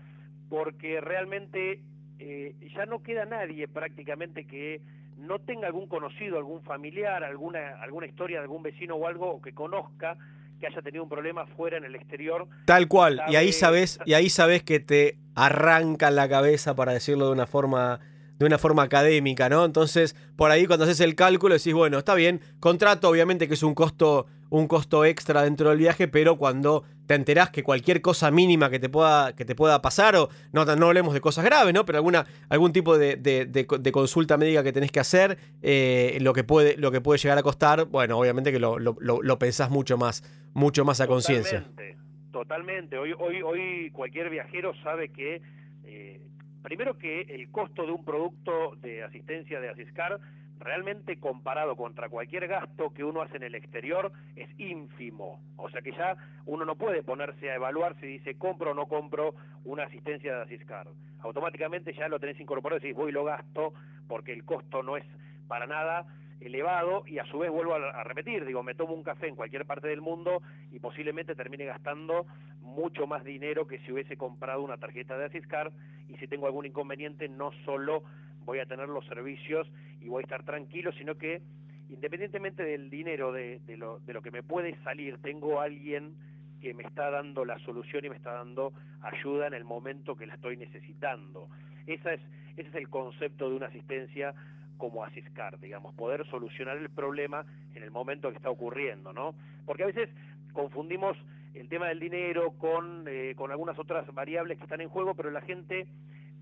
porque realmente eh, ya no queda nadie prácticamente que no tenga algún conocido, algún familiar, alguna, alguna historia de algún vecino o algo que conozca que haya tenido un problema fuera en el exterior. Tal cual, y ahí Sabe- sabes, y ahí sabes que te arrancan la cabeza para decirlo de una forma de una forma académica, ¿no? Entonces, por ahí cuando haces el cálculo decís, bueno, está bien, contrato obviamente que es un costo un costo extra dentro del viaje, pero cuando te enterás que cualquier cosa mínima que te pueda, que te pueda pasar, o no, no hablemos de cosas graves, ¿no? Pero alguna, algún tipo de, de- de- de consulta médica que tenés que hacer, eh, lo, que puede, lo que puede llegar a costar, bueno, obviamente que lo, lo- lo- pensás mucho más, mucho más a conciencia. Totalmente, totalmente. Hoy, hoy, hoy cualquier viajero sabe que, eh, primero que el costo de un producto de asistencia de Asiscar, realmente comparado contra cualquier gasto que uno hace en el exterior, es ínfimo. O sea que ya uno no puede ponerse a evaluar si dice compro o no compro una asistencia de Asiscar. Automáticamente ya lo tenés incorporado y decís voy y lo gasto porque el costo no es para nada elevado y a su vez vuelvo a, repetir, digo, me tomo un café en cualquier parte del mundo y posiblemente termine gastando mucho más dinero que si hubiese comprado una tarjeta de Asiscar y si tengo algún inconveniente no solo voy a tener los servicios y voy a estar tranquilo, sino que independientemente del dinero, de, de lo, de lo que me puede salir, tengo alguien que me está dando la solución y me está dando ayuda en el momento que la estoy necesitando. Esa es, ese es el concepto de una asistencia como Asiscar, digamos, poder solucionar el problema en el momento que está ocurriendo, ¿no? Porque a veces confundimos el tema del dinero con, eh, con algunas otras variables que están en juego, pero la gente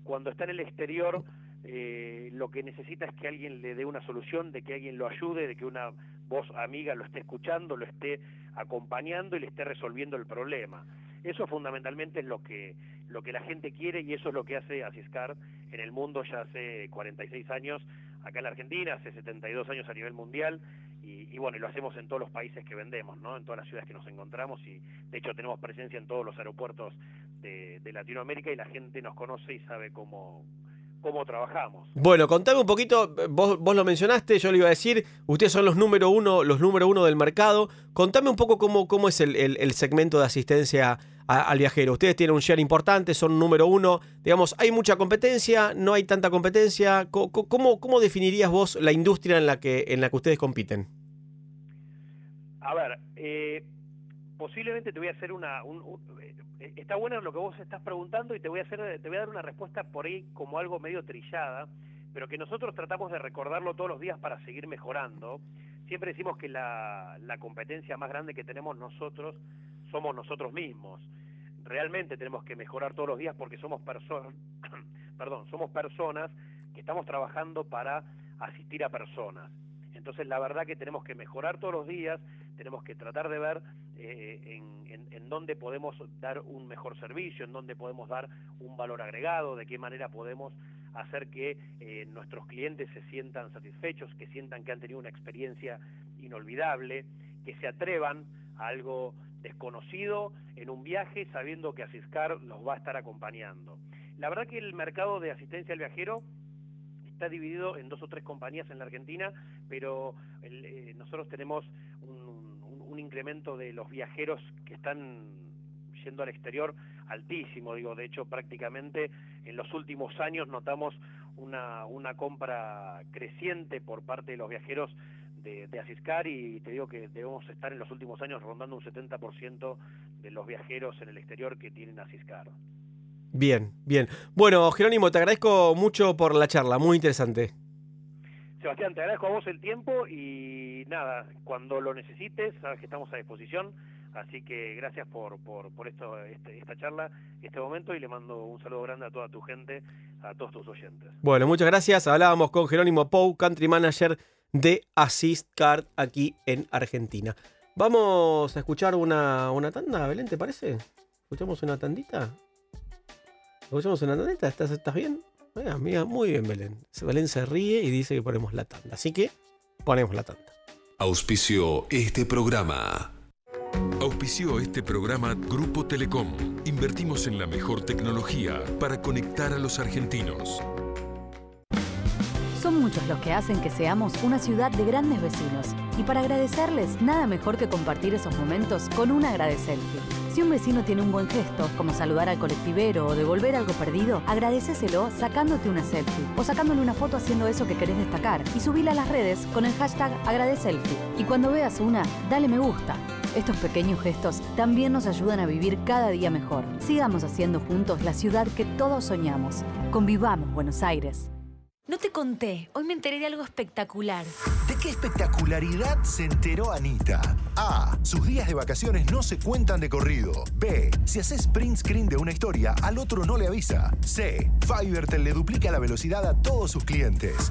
cuando está en el exterior eh, lo que necesita es que alguien le dé una solución, de que alguien lo ayude, de que una voz amiga lo esté escuchando, lo esté acompañando y le esté resolviendo el problema. Eso fundamentalmente es lo que, lo que la gente quiere y eso es lo que hace Asiscar en el mundo ya hace 46 años, acá en la Argentina, hace 72 años a nivel mundial y, bueno, y lo hacemos en todos los países que vendemos, ¿no? en todas las ciudades que nos encontramos y de hecho tenemos presencia en todos los aeropuertos de Latinoamérica y la gente nos conoce y sabe cómo, cómo trabajamos. Bueno, contame un poquito, vos, vos lo mencionaste, yo lo iba a decir, ustedes son los número uno, los número uno del mercado. Contame un poco cómo, cómo es el, el- el segmento de asistencia a- al viajero. Ustedes tienen un share importante, son número uno. Digamos, ¿hay mucha competencia? ¿No hay tanta competencia? Co- co- ¿Cómo, cómo definirías vos la industria en la que, en la que ustedes compiten? A ver, eh, posiblemente te voy a hacer una... un- eh, está bueno lo que vos estás preguntando y te voy a hacer te voy a dar una respuesta por ahí como algo medio trillada, pero que nosotros tratamos de recordarlo todos los días para seguir mejorando. Siempre decimos que la, la competencia más grande que tenemos nosotros somos nosotros mismos. Realmente tenemos que mejorar todos los días porque somos personas, perdón, somos personas que estamos trabajando para asistir a personas. Entonces la verdad que tenemos que mejorar todos los días, tenemos que tratar de ver eh, en, dónde podemos dar un mejor servicio, en dónde podemos dar un valor agregado, de qué manera podemos hacer que eh, nuestros clientes se sientan satisfechos, que sientan que han tenido una experiencia inolvidable, que se atrevan a algo desconocido en un viaje sabiendo que Asiscar los va a estar acompañando. La verdad que el mercado de asistencia al viajero está dividido en dos o tres compañías en la Argentina, pero eh, nosotros tenemos un, un, incremento de los viajeros que están yendo al exterior altísimo, digo, de hecho prácticamente en los últimos años notamos una, una compra creciente por parte de los viajeros de, de, Asiscar y te digo que debemos estar en los últimos años rondando un 70% de los viajeros en el exterior que tienen Asiscar. Bien, bien. Bueno, Jerónimo, te agradezco mucho por la charla, muy interesante. Sebastián, te agradezco a vos el tiempo y nada, cuando lo necesites, sabes que estamos a disposición, así que gracias por, por, por esto, este, esta charla, este momento y le mando un saludo grande a toda tu gente, a todos tus oyentes. Bueno, muchas gracias. Hablábamos con Jerónimo Pou, Country Manager de Assist Card aquí en Argentina. Vamos a escuchar una, una tanda, Belén, ¿te parece? ¿Escuchamos una tandita? ¿Escuchamos una tandita? ¿Estás, estás bien? Mira, mira, muy bien, Belén. Belén se ríe y dice que ponemos la tanda. Así que ponemos la tanda. Auspicio este programa. Auspició este programa Grupo Telecom. Invertimos en la mejor tecnología para conectar a los argentinos. Son muchos los que hacen que seamos una ciudad de grandes vecinos. Y para agradecerles, nada mejor que compartir esos momentos con un agradecelfie. Si un vecino tiene un buen gesto, como saludar al colectivero o devolver algo perdido, agradeceselo sacándote una selfie o sacándole una foto haciendo eso que querés destacar y subila a las redes con el hashtag agradecelfie. Y cuando veas una, dale me gusta. Estos pequeños gestos también nos ayudan a vivir cada día mejor. Sigamos haciendo juntos la ciudad que todos soñamos. Convivamos Buenos Aires. No te conté, hoy me enteré de algo espectacular. ¿De qué espectacularidad se enteró Anita? A. Sus días de vacaciones no se cuentan de corrido. B. Si haces print screen de una historia, al otro no le avisa. C. Fivertel le duplica la velocidad a todos sus clientes.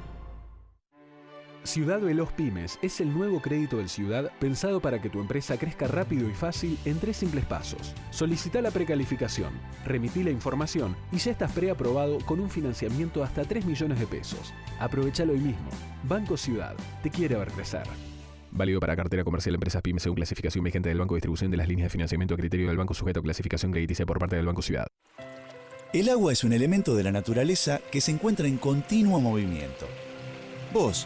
Ciudad Veloz Pymes es el nuevo crédito del Ciudad pensado para que tu empresa crezca rápido y fácil en tres simples pasos. Solicita la precalificación, remití la información y ya estás preaprobado con un financiamiento hasta 3 millones de pesos. Aprovechalo hoy mismo. Banco Ciudad, te quiere ver crecer. Válido para cartera comercial empresas pymes según clasificación vigente del Banco Distribución de las líneas de financiamiento a criterio del Banco sujeto a clasificación crediticia por parte del Banco Ciudad. El agua es un elemento de la naturaleza que se encuentra en continuo movimiento. Vos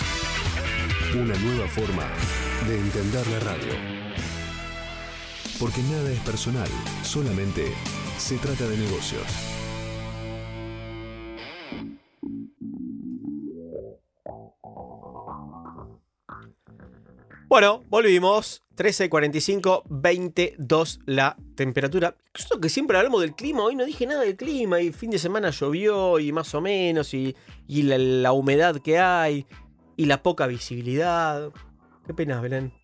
Una nueva forma de entender la radio. Porque nada es personal, solamente se trata de negocios. Bueno, volvimos. 13.45, 22 la temperatura. Esto que siempre hablamos del clima, hoy no dije nada del clima, y fin de semana llovió y más o menos, y, y la humedad que hay, y la poca visibilidad. Qué pena, Belén.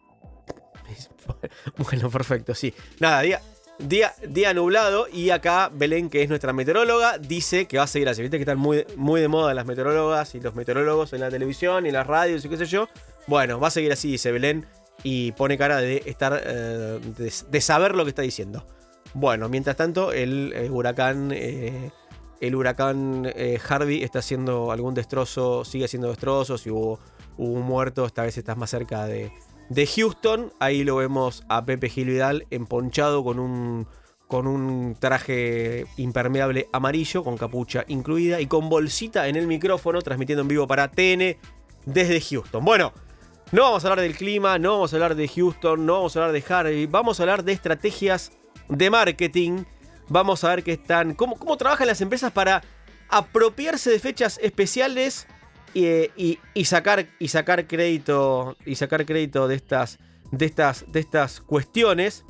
Bueno, perfecto, sí. Nada, día, día, día nublado y acá Belén, que es nuestra meteoróloga, dice que va a seguir así. Viste que están muy, muy de moda las meteorólogas y los meteorólogos en la televisión y las radios y qué sé yo. Bueno, va a seguir así, dice Belén, y pone cara de estar, eh, de, de saber lo que está diciendo. Bueno, mientras tanto, el, eh, huracán, eh, el huracán eh, Harvey está haciendo algún destrozo, sigue haciendo destrozos y hubo, un muerto, esta vez estás más cerca de, de Houston. Ahí lo vemos a Pepe Gil Vidal emponchado con un, con un traje impermeable amarillo, con capucha incluida y con bolsita en el micrófono, transmitiendo en vivo para TN desde Houston. Bueno, no vamos a hablar del clima, no vamos a hablar de Houston, no vamos a hablar de Harvey, vamos a hablar de estrategias de marketing. Vamos a ver qué están, cómo, cómo trabajan las empresas para apropiarse de fechas especiales y, y- y sacar, y sacar crédito y sacar crédito de estas, de estas, de estas cuestiones.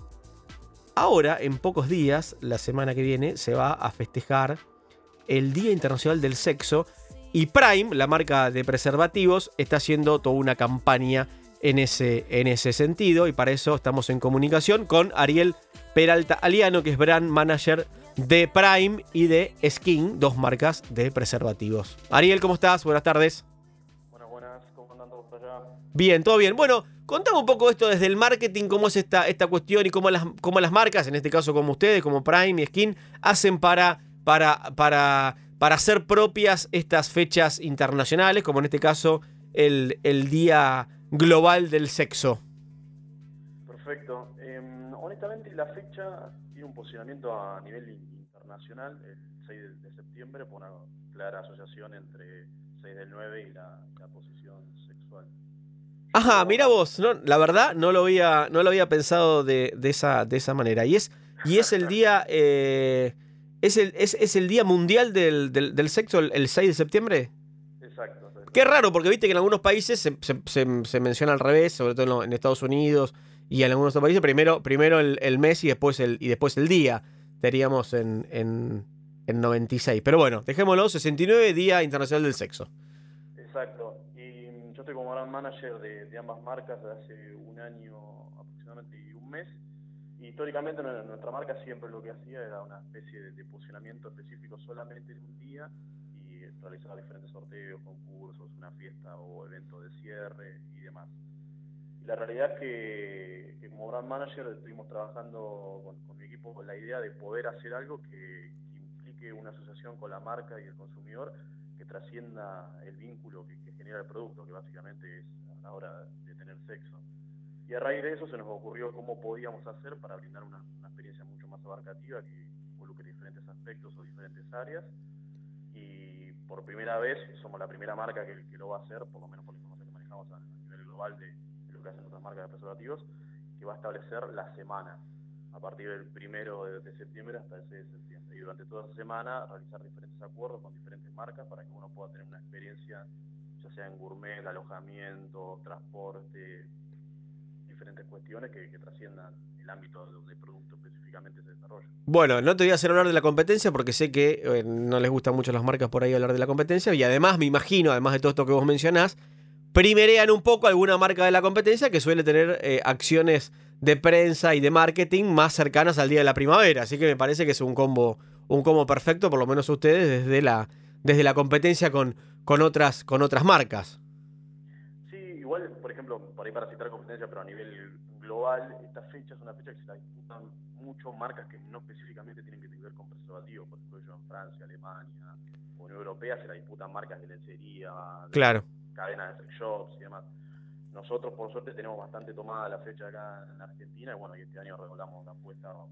Ahora, en pocos días, la semana que viene, se va a festejar el Día Internacional del Sexo. Y Prime, la marca de preservativos, está haciendo toda una campaña en ese, en ese sentido. Y para eso estamos en comunicación con Ariel Peralta Aliano, que es brand manager de Prime y de Skin, dos marcas de preservativos. Ariel, ¿cómo estás? Buenas tardes. Buenas, buenas, ¿cómo andan todos allá? Bien, todo bien. Bueno, contame un poco esto desde el marketing, cómo es esta, esta cuestión y cómo las, cómo las marcas, en este caso como ustedes, como Prime y Skin, hacen para, para, para, para hacer propias estas fechas internacionales, como en este caso el, el Día Global del Sexo. Perfecto. Em, honestamente, la fecha tiene un posicionamiento a nivel in- internacional, el 6 de, de septiembre, por una clara asociación entre 6 del 9 y la, la posición sexual. Ajá, mira vos, no, la verdad no lo había, no lo había pensado de, de esa, de esa manera. Y es, y es el día. eh, es, el, es, es el día mundial del, del- del sexo, el, el 6 de septiembre. Qué raro, porque viste que en algunos países se, menciona al revés, sobre todo en, Estados Unidos y en algunos otros países, primero, el, mes y después el, día. Estaríamos en, en, en 96. Pero bueno, dejémoslo, 69 Día Internacional del Sexo. Exacto. Y mm, yo estoy como gran manager de, ambas marcas desde hace un año aproximadamente y un mes. Y históricamente nu- nuestra marca siempre lo que hacía era una especie de posicionamiento específico solamente en un día y realizaba diferentes sorteos, concursos, una fiesta o evento de cierre y demás. Y la realidad es que, que como brand manager estuvimos trabajando con, con mi equipo con la idea de poder hacer algo que, que implique una asociación con la marca y el consumidor que trascienda el vínculo que, que genera el producto, que básicamente es a la hora de tener sexo. Y a raíz de eso se nos ocurrió cómo podíamos hacer para brindar una, una experiencia mucho más abarcativa que involucre diferentes aspectos o diferentes áreas. Y por primera vez somos la primera marca que, lo va a hacer, por lo menos por la información que manejamos a, nivel global de, de lo que hacen otras marcas de preservativos, que va a establecer la semana a partir del primero de, de septiembre hasta el 6 de septiembre. Y durante toda esa semana realizar diferentes acuerdos con diferentes marcas para que uno pueda tener una experiencia, ya sea en gourmet, alojamiento, transporte, diferentes cuestiones que, trasciendan el ámbito de el producto específicamente se desarrolla. Bueno, no te voy a hacer hablar de la competencia porque sé que eh, no les gustan mucho las marcas por ahí hablar de la competencia. Y además, me imagino, además de todo esto que vos mencionás, primerean un poco alguna marca de la competencia que suele tener eh, acciones de prensa y de marketing más cercanas al día de la primavera. Así que me parece que es un combo, un combo perfecto, por lo menos ustedes, desde la, desde la competencia con, con, otras, con otras marcas. Sí, igual, por ejemplo, por ahí para citar competencia, pero a nivel global, esta fecha es una fecha que se la disputan mucho marcas que no específicamente tienen que ver con preservativos. Por ejemplo, yo en Francia, Alemania, o Unión Europea se la disputan marcas de lencería, de Claro. cadenas de sex shops y demás. Nosotros, por suerte, tenemos bastante tomada la fecha acá en Argentina y bueno, y este año regulamos la apuesta o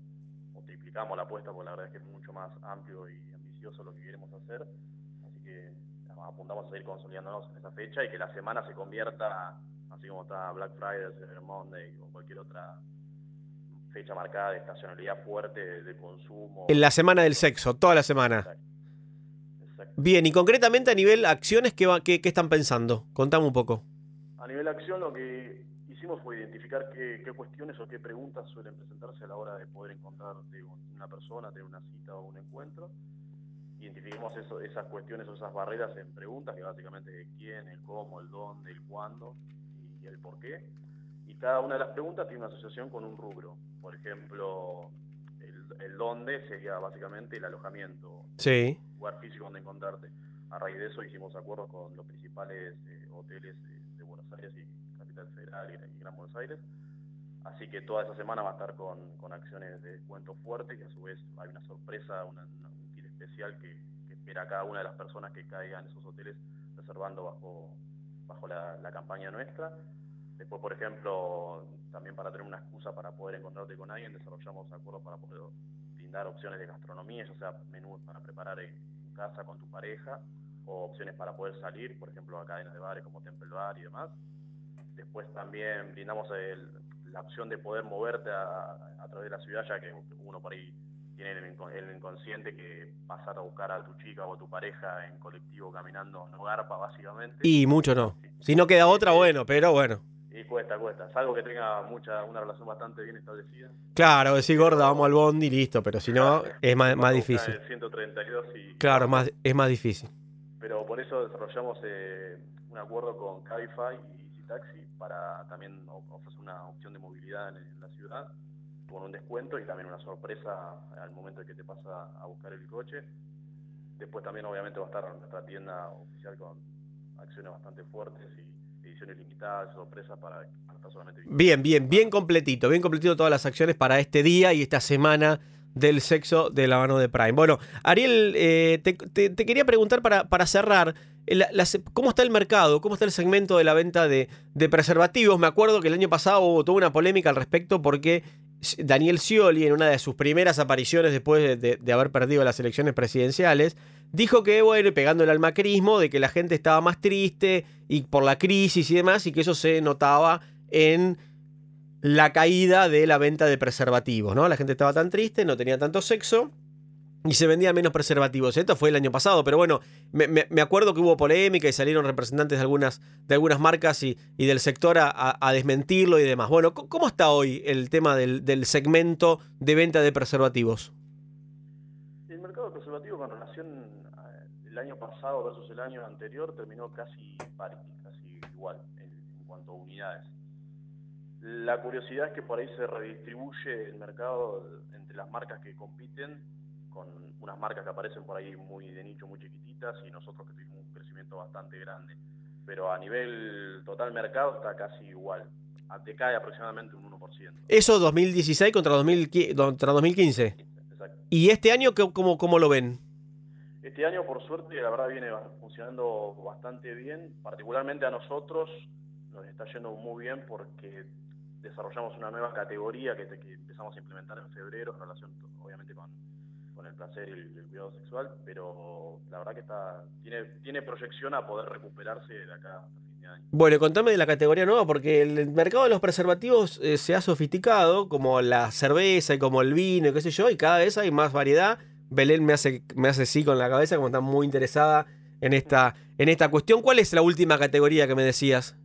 triplicamos la apuesta porque la verdad es que es mucho más amplio y ambicioso lo que queremos hacer. Así que apuntamos a seguir consolidándonos en esa fecha y que la semana se convierta, así como está Black Friday, Cyber Monday o cualquier otra fecha marcada de estacionalidad fuerte de, de consumo. En la semana del sexo, toda la semana. Bien, y concretamente a nivel acciones, ¿qué, va- qué, qué están pensando? Contame un poco. A nivel acción, lo que hicimos fue identificar qué, qué cuestiones o qué preguntas suelen presentarse a la hora de poder encontrarte una persona, tener una cita o un encuentro. Identificamos eso, esas cuestiones o esas barreras en preguntas, que básicamente es quién, el cómo, el dónde, el cuándo y el por qué. Y cada una de las preguntas tiene una asociación con un rubro. Por ejemplo, el, el dónde sería básicamente el alojamiento, Sí. lugar físico donde encontrarte. A raíz de eso hicimos acuerdos con los principales eh, hoteles de, de Buenos Aires y Capital Federal y, y Gran Buenos Aires. Así que toda esa semana va a estar con, con acciones de descuento fuertes y a su vez hay una sorpresa, una, una- un kit especial que, que espera a cada una de las personas que caigan en esos hoteles reservando bajo, bajo la, la campaña nuestra. Después, por ejemplo, también para tener una excusa para poder encontrarte con alguien, desarrollamos acuerdos para poder brindar opciones de gastronomía, ya sea menús para preparar en casa con tu pareja, o opciones para poder salir, por ejemplo, a cadenas de bares como Temple Bar y demás. Después también brindamos el- la opción de poder moverte a, a través de la ciudad, ya que uno por ahí tiene el inconsciente que pasar a buscar a tu chica o a tu pareja en colectivo caminando no garpa, básicamente. Y mucho no. Si no queda otra, bueno, pero bueno. Cuesta, cuesta. Salvo que tenga mucha una relación bastante bien establecida. Claro, decir gorda, vamos al bondi y listo, pero si no, es más, más difícil. el 132 y Claro, más, es más difícil. pero por eso desarrollamos eh, un acuerdo con Cabify y Easy Taxi para también ofrecer una opción de movilidad en, en la ciudad con un descuento y también una sorpresa al momento de que te pasa a buscar el coche. Después también obviamente va a estar nuestra tienda oficial con acciones bastante fuertes y ediciones limitadas, sorpresas para, para solamente Bien, bien, bien completito, bien completito todas las acciones para este día y esta semana del sexo de la mano de Prime. Bueno, Ariel, eh, te, quería preguntar para, para cerrar, eh, ¿cómo está el mercado? ¿Cómo está el segmento de la venta de, de preservativos? Me acuerdo que el año pasado hubo toda una polémica al respecto porque Daniel Scioli, en una de sus primeras apariciones después de, de- de haber perdido las elecciones presidenciales, dijo que, bueno, y pegándole al macrismo, de que la gente estaba más triste y por la crisis y demás, y que eso se notaba en la caída de la venta de preservativos, ¿no? La gente estaba tan triste, no tenía tanto sexo y se vendían menos preservativos. Esto fue el año pasado, pero bueno, me, me- acuerdo que hubo polémica y salieron representantes de algunas, de algunas marcas y, y del sector a, a- desmentirlo y demás. Bueno, ¿cómo- ¿cómo está hoy el tema del, del segmento de venta de preservativos? El mercado preservativo con relación al año pasado versus el año anterior terminó casi pari, casi igual en, en cuanto a unidades. La curiosidad es que por ahí se redistribuye el mercado entre las marcas que compiten, con unas marcas que aparecen por ahí muy de nicho, muy chiquititas, y nosotros que tuvimos un crecimiento bastante grande. Pero a nivel total mercado está casi igual. Decae aproximadamente un 1%. Eso 2016 contra, 2015, contra 2015. Exacto. ¿Y este año cómo, cómo lo ven? Este año, por suerte, la verdad viene funcionando bastante bien. Particularmente a nosotros nos está yendo muy bien porque desarrollamos una nueva categoría que, que empezamos a implementar en febrero en relación, obviamente, con, con el placer y el, cuidado sexual, pero la verdad que está tiene, tiene proyección a poder recuperarse de acá hasta fin de año. Bueno, contame de la categoría nueva, porque el mercado de los preservativos eh, se ha sofisticado, como la cerveza y como el vino y qué sé yo, y cada vez hay más variedad. Belén me hace, me hace sí con la cabeza, como está muy interesada en esta, en esta cuestión. ¿Cuál es la última categoría que me decías?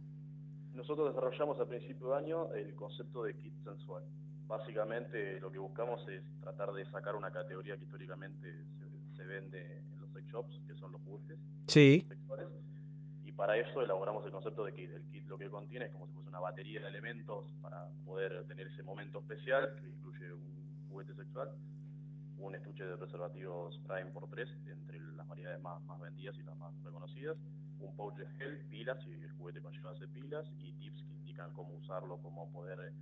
Nosotros desarrollamos a principio de año el concepto de kit sensual. Básicamente lo que buscamos es tratar de sacar una categoría que históricamente se, se vende en los sex shops, que son los juguetes Sí. sexuales. Y para eso elaboramos el concepto de kit. El kit lo que contiene es como si fuese una batería de elementos para poder tener ese momento especial, que incluye un juguete sexual, un estuche de preservativos Prime por 3 entre las variedades más, más vendidas y las más reconocidas, un pouch de gel, pilas, y el juguete conlleva hacer pilas, y tips que indican cómo usarlo, cómo poder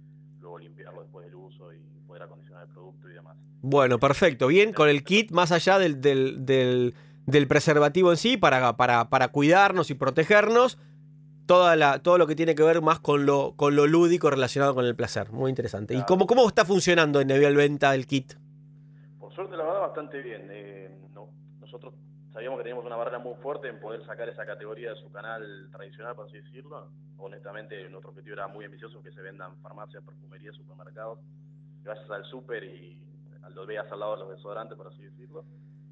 luego limpiarlo después del uso y poder acondicionar el producto y demás. Bueno, perfecto. Bien, con el kit, más allá del, del, del- del preservativo en sí, para, para, para cuidarnos y protegernos, toda la, todo lo que tiene que ver más con lo, con lo lúdico relacionado con el placer. Muy interesante. ¿Y cómo, cómo está funcionando en nivel venta el kit? Por suerte, la verdad, bastante bien. Eh, no, nosotros sabíamos que teníamos una barrera muy fuerte en poder sacar esa categoría de su canal tradicional, por así decirlo. Honestamente, nuestro objetivo era muy ambicioso, que se vendan farmacias, perfumerías, supermercados, vayas al súper y lo veas al lado de los desodorantes, por así decirlo.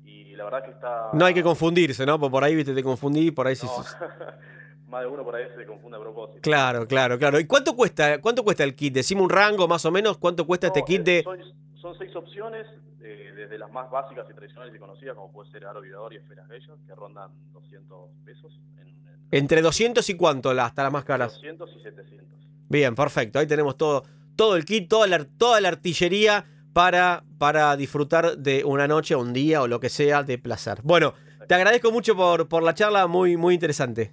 Y la verdad que está... No hay que confundirse, ¿no? Por ahí, viste, te confundí, por ahí sí. No, sí. más de uno por ahí se confunde a propósito. Claro, claro, claro. ¿Y cuánto cuesta, cuánto cuesta el kit? Decime un rango más o menos, ¿cuánto cuesta este kit eh, de... son seis opciones, eh, desde las más básicas y tradicionales y conocidas, como puede ser aro vibrador y esferas bellas, que rondan 200 pesos, en, en Entre 200 y cuánto la- hasta las más caras? 200 y 700. Bien, perfecto. Ahí tenemos todo, todo el kit, toda la, toda la artillería para, para disfrutar de una noche, un día o lo que sea de placer. Bueno, te agradezco mucho por, por la charla, muy, muy interesante.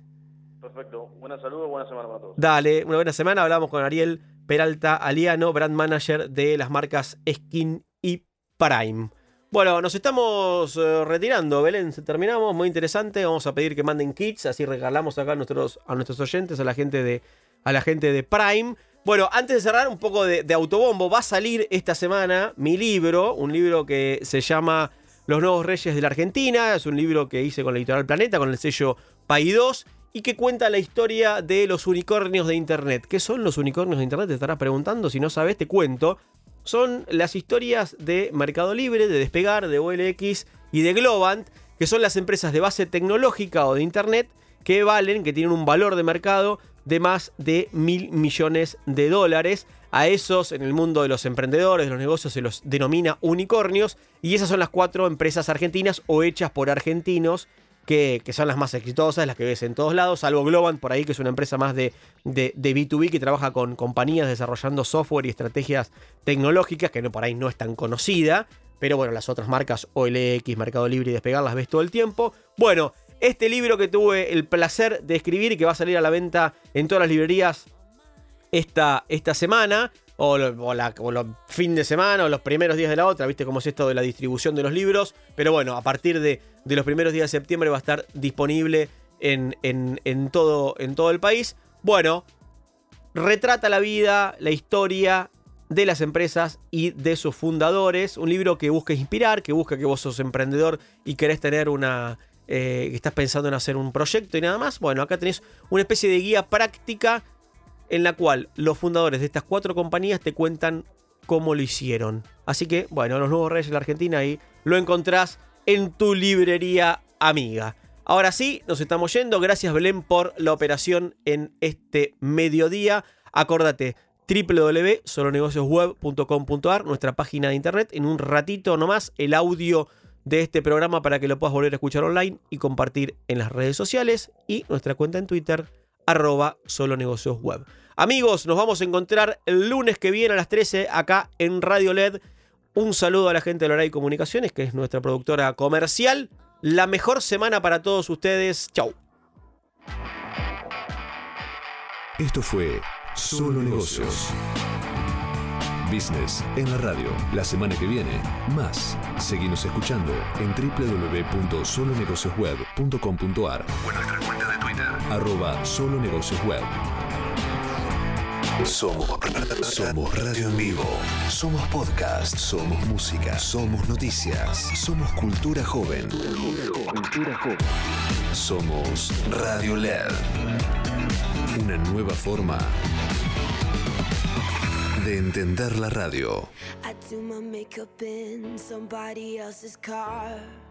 Perfecto. Buena salud, buena semana para todos. Dale, una buena semana. Hablamos con Ariel Peralta Aliano, brand manager de las marcas Skin y Prime. Bueno, nos estamos eh, retirando, Belén. Terminamos, muy interesante. Vamos a pedir que manden kits, así regalamos acá a nuestros, a nuestros oyentes, a la gente de, a la gente de Prime. Bueno, antes de cerrar, un poco de, autobombo. Va a salir esta semana mi libro, un libro que se llama Los Nuevos Reyes de la Argentina. Es un libro que hice con la editorial Planeta, con el sello Paidós, y que cuenta la historia de los unicornios de Internet. ¿Qué son los unicornios de Internet? Te estarás preguntando. Si no sabes, te cuento. Son las historias de Mercado Libre, de Despegar, de OLX y de Globant, que son las empresas de base tecnológica o de Internet que valen, que tienen un valor de mercado de más de mil millones de dólares. A esos en el mundo de los emprendedores, de los negocios, se los denomina unicornios. Y esas son las cuatro empresas argentinas o hechas por argentinos que, son las más exitosas, las que ves en todos lados, salvo Globant por ahí, que es una empresa más de, de, de B2B que trabaja con compañías desarrollando software y estrategias tecnológicas, que no, por ahí no es tan conocida. Pero bueno, las otras marcas, OLX, Mercado Libre y Despegar, las ves todo el tiempo. Bueno, este libro que tuve el placer de escribir y que va a salir a la venta en todas las librerías esta, esta semana, o, los fin de semana, o los primeros días de la otra, viste cómo es esto de la distribución de los libros. Pero bueno, a partir de, de los primeros días de septiembre va a estar disponible en, en- en todo, en todo el país. Bueno, retrata la vida, la historia de las empresas y de sus fundadores. Un libro que busca inspirar, que busca que vos sos emprendedor y querés tener una... eh, que estás pensando en hacer un proyecto y nada más. Bueno, acá tenés una especie de guía práctica en la cual los fundadores de estas cuatro compañías te cuentan cómo lo hicieron. Así que, bueno, los nuevos reyes de la Argentina ahí lo encontrás en tu librería amiga. Ahora sí, nos estamos yendo. Gracias Belén por la operación en este mediodía. Acordate, www.solonegociosweb.com.ar, nuestra página de internet. En un ratito nomás el audio de este programa para que lo puedas volver a escuchar online y compartir en las redes sociales y nuestra cuenta en Twitter, arroba solonegociosweb. Amigos, nos vamos a encontrar el lunes que viene a las 13 acá en Radio LED. Un saludo a la gente de Loray Comunicaciones, que es nuestra productora comercial. La mejor semana para todos ustedes. Chau. Esto fue Solo Negocios. Business en la radio. La semana que viene, más. Seguimos escuchando en www.solonegociosweb.com.ar o en nuestra cuenta de Twitter, arroba solonegociosweb. Somos, somos radio en vivo. Somos podcast. Somos música. Somos noticias. Somos cultura joven. Cultura joven. Somos Radio LED. Una nueva forma de entender la radio. I do my makeup in somebody else's car.